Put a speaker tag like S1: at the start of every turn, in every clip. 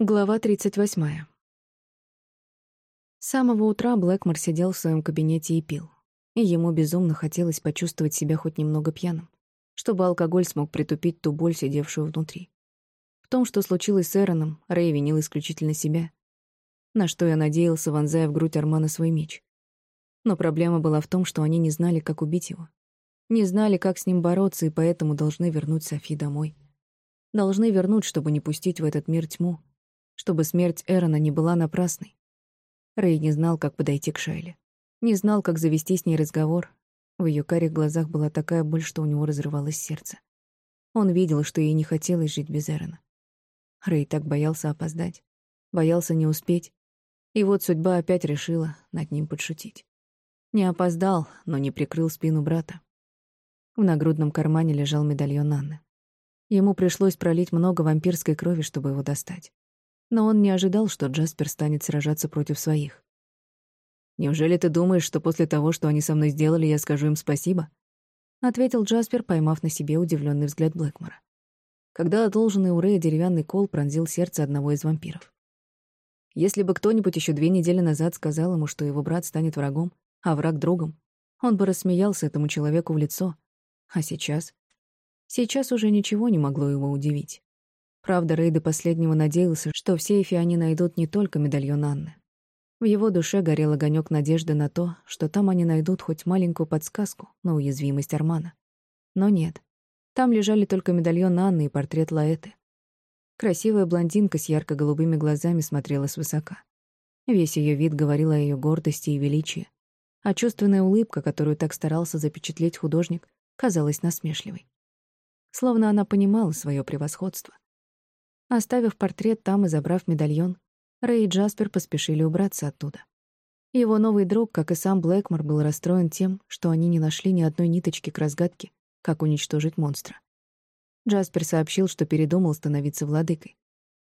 S1: Глава 38. С самого утра Блэкмор сидел в своем кабинете и пил. И ему безумно хотелось почувствовать себя хоть немного пьяным, чтобы алкоголь смог притупить ту боль, сидевшую внутри. В том, что случилось с Эроном, Рэй винил исключительно себя. На что я надеялся, вонзая в грудь Армана свой меч. Но проблема была в том, что они не знали, как убить его. Не знали, как с ним бороться, и поэтому должны вернуть Софи домой. Должны вернуть, чтобы не пустить в этот мир тьму, чтобы смерть Эрона не была напрасной. Рэй не знал, как подойти к Шайле. Не знал, как завести с ней разговор. В ее карих глазах была такая боль, что у него разрывалось сердце. Он видел, что ей не хотелось жить без Эрона. Рэй так боялся опоздать, боялся не успеть. И вот судьба опять решила над ним подшутить. Не опоздал, но не прикрыл спину брата. В нагрудном кармане лежал медальон Анны. Ему пришлось пролить много вампирской крови, чтобы его достать. Но он не ожидал, что Джаспер станет сражаться против своих. «Неужели ты думаешь, что после того, что они со мной сделали, я скажу им спасибо?» — ответил Джаспер, поймав на себе удивленный взгляд Блэкмора. Когда одолженный у Рэя деревянный кол пронзил сердце одного из вампиров. Если бы кто-нибудь еще две недели назад сказал ему, что его брат станет врагом, а враг — другом, он бы рассмеялся этому человеку в лицо. А сейчас? Сейчас уже ничего не могло его удивить. Правда, Рэй до последнего надеялся, что в сейфе они найдут не только медальон Анны. В его душе горел огонек надежды на то, что там они найдут хоть маленькую подсказку на уязвимость Армана. Но нет. Там лежали только медальон Анны и портрет Лаэты. Красивая блондинка с ярко-голубыми глазами смотрела свысока. Весь ее вид говорил о ее гордости и величии, а чувственная улыбка, которую так старался запечатлеть художник, казалась насмешливой. Словно она понимала свое превосходство. Оставив портрет там и забрав медальон, Рэй и Джаспер поспешили убраться оттуда. Его новый друг, как и сам Блэкмор, был расстроен тем, что они не нашли ни одной ниточки к разгадке, как уничтожить монстра. Джаспер сообщил, что передумал становиться владыкой.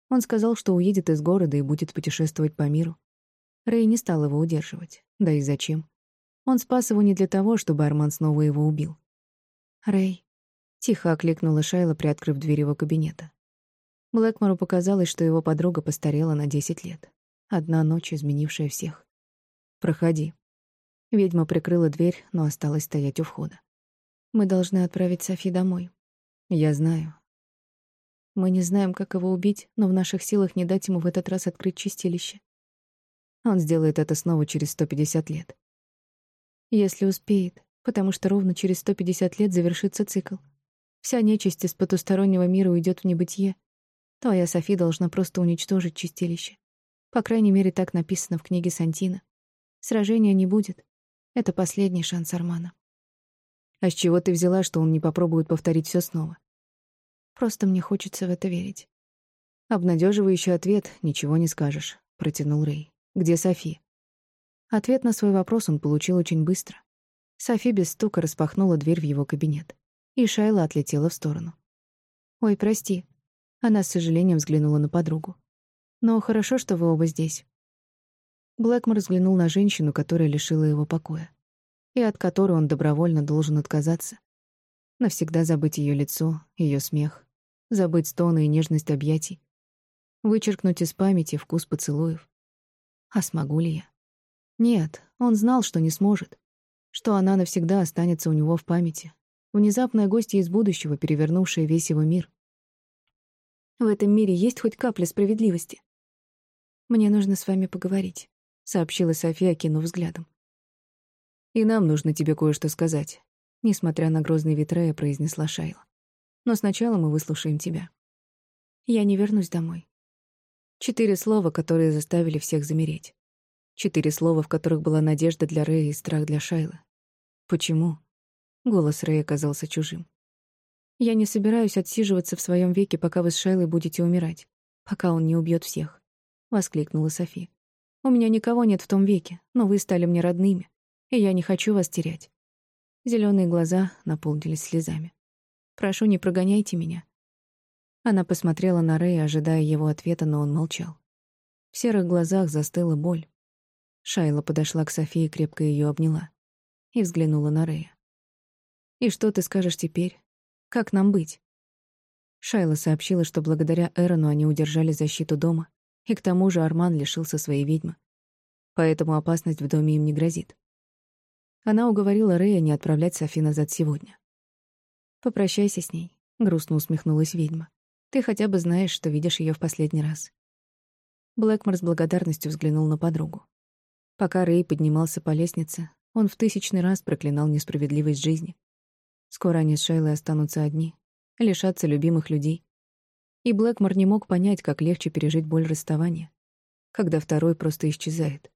S1: Он сказал, что уедет из города и будет путешествовать по миру. Рэй не стал его удерживать. Да и зачем? Он спас его не для того, чтобы Арман снова его убил. «Рэй», — тихо окликнула Шайла, приоткрыв дверь его кабинета. Блэкмору показалось, что его подруга постарела на десять лет. Одна ночь, изменившая всех. «Проходи». Ведьма прикрыла дверь, но осталась стоять у входа. «Мы должны отправить Софи домой». «Я знаю». «Мы не знаем, как его убить, но в наших силах не дать ему в этот раз открыть чистилище. Он сделает это снова через 150 лет. Если успеет, потому что ровно через 150 лет завершится цикл. Вся нечисть из потустороннего мира уйдет в небытие, Твоя Софи должна просто уничтожить чистилище. По крайней мере, так написано в книге Сантина. Сражения не будет. Это последний шанс Армана. А с чего ты взяла, что он не попробует повторить все снова? Просто мне хочется в это верить. Обнадеживающий ответ, ничего не скажешь, протянул Рэй. Где Софи? Ответ на свой вопрос он получил очень быстро. Софи без стука распахнула дверь в его кабинет, и Шайла отлетела в сторону. «Ой, прости», она с сожалением взглянула на подругу. «Но хорошо, что вы оба здесь». Блэкмор взглянул на женщину, которая лишила его покоя, и от которой он добровольно должен отказаться. Навсегда забыть ее лицо, ее смех, забыть стоны и нежность объятий, вычеркнуть из памяти вкус поцелуев. А смогу ли я? Нет, он знал, что не сможет, что она навсегда останется у него в памяти. Внезапная гостья из будущего, перевернувшая весь его мир. В этом мире есть хоть капля справедливости. «Мне нужно с вами поговорить», — сообщила София, кинув взглядом. «И нам нужно тебе кое-что сказать», — несмотря на грозный вид Рея, произнесла Шайла. «Но сначала мы выслушаем тебя». «Я не вернусь домой». Четыре слова, которые заставили всех замереть. Четыре слова, в которых была надежда для Рэя и страх для Шайлы. «Почему?» Голос Рэя казался чужим. Я не собираюсь отсиживаться в своем веке, пока вы с Шайлой будете умирать, пока он не убьет всех», — воскликнула Софи. «У меня никого нет в том веке, но вы стали мне родными, и я не хочу вас терять». Зеленые глаза наполнились слезами. «Прошу, не прогоняйте меня». Она посмотрела на Рэя, ожидая его ответа, но он молчал. В серых глазах застыла боль. Шайла подошла к Софии и крепко ее обняла. И взглянула на Рэя. «И что ты скажешь теперь? Как нам быть? Шайла сообщила, что благодаря Эрону они удержали защиту дома, И к тому же Арман лишился своей ведьмы. Поэтому опасность в доме им не грозит. Она уговорила Рэя не отправлять Софи назад сегодня. «Попрощайся с ней», — грустно усмехнулась ведьма. «Ты хотя бы знаешь, что видишь ее в последний раз». Блэкмор с благодарностью взглянул на подругу. Пока Рэй поднимался по лестнице, он в тысячный раз проклинал несправедливость жизни. Скоро они с Шейлой останутся одни, лишатся любимых людей. И Блэкмор не мог понять, как легче пережить боль расставания, когда второй просто исчезает.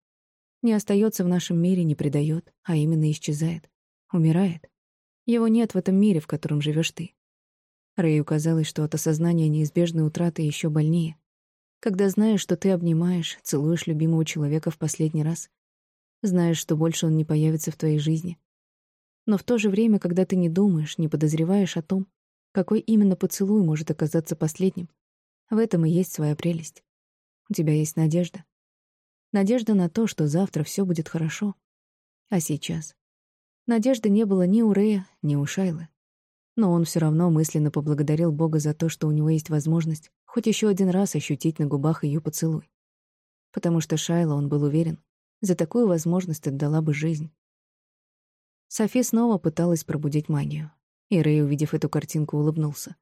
S1: Не остается в нашем мире, не предает, а именно исчезает. Умирает. Его нет в этом мире, в котором живешь ты. Рэю казалось, что от осознания неизбежной утраты еще больнее. Когда знаешь, что ты обнимаешь, целуешь любимого человека в последний раз, знаешь, что больше он не появится в твоей жизни. Но в то же время, когда ты не думаешь, не подозреваешь о том, какой именно поцелуй может оказаться последним, в этом и есть своя прелесть. У тебя есть надежда. Надежда на то, что завтра все будет хорошо. А сейчас? Надежды не было ни у Рэя, ни у Шайлы. Но он все равно мысленно поблагодарил Бога за то, что у него есть возможность хоть еще один раз ощутить на губах ее поцелуй. Потому что Шайла, он был уверен, за такую возможность отдала бы жизнь. Софи снова пыталась пробудить магию. И Рэй, увидев эту картинку, улыбнулся.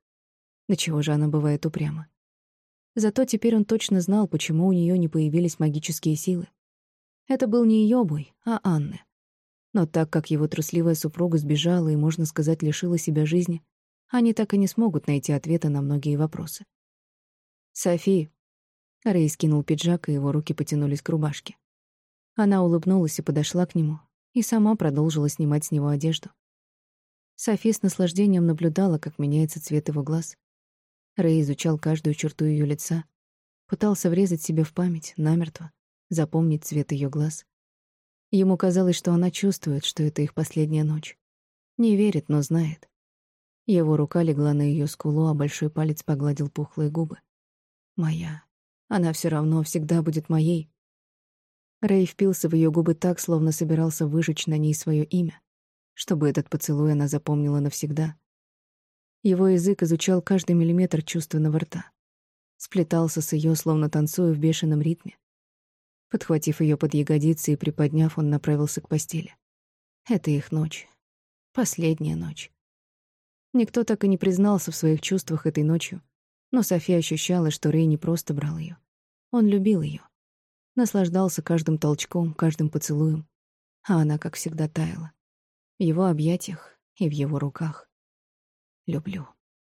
S1: Да чего же она бывает упряма. Зато теперь он точно знал, почему у нее не появились магические силы. Это был не ее бой, а Анны. Но так как его трусливая супруга сбежала и, можно сказать, лишила себя жизни, они так и не смогут найти ответы на многие вопросы. «Софи!» Рэй скинул пиджак, и его руки потянулись к рубашке. Она улыбнулась и подошла к нему, и сама продолжила снимать с него одежду. Софи с наслаждением наблюдала, как меняется цвет его глаз. Рэй изучал каждую черту ее лица, пытался врезать себе в память, намертво, запомнить цвет ее глаз. Ему казалось, что она чувствует, что это их последняя ночь. Не верит, но знает. Его рука легла на ее скулу, а большой палец погладил пухлые губы. «Моя. Она все равно всегда будет моей». Рэй впился в ее губы так, словно собирался выжечь на ней свое имя, чтобы этот поцелуй она запомнила навсегда. Его язык изучал каждый миллиметр чувственного рта. Сплетался с ее, словно танцуя в бешеном ритме. Подхватив ее под ягодицы и приподняв, он направился к постели. Это их ночь. Последняя ночь. Никто так и не признался в своих чувствах этой ночью, но София ощущала, что Рэй не просто брал ее. Он любил ее. Наслаждался каждым толчком, каждым поцелуем. А она, как всегда, таяла. В его объятиях и в его руках. Люблю.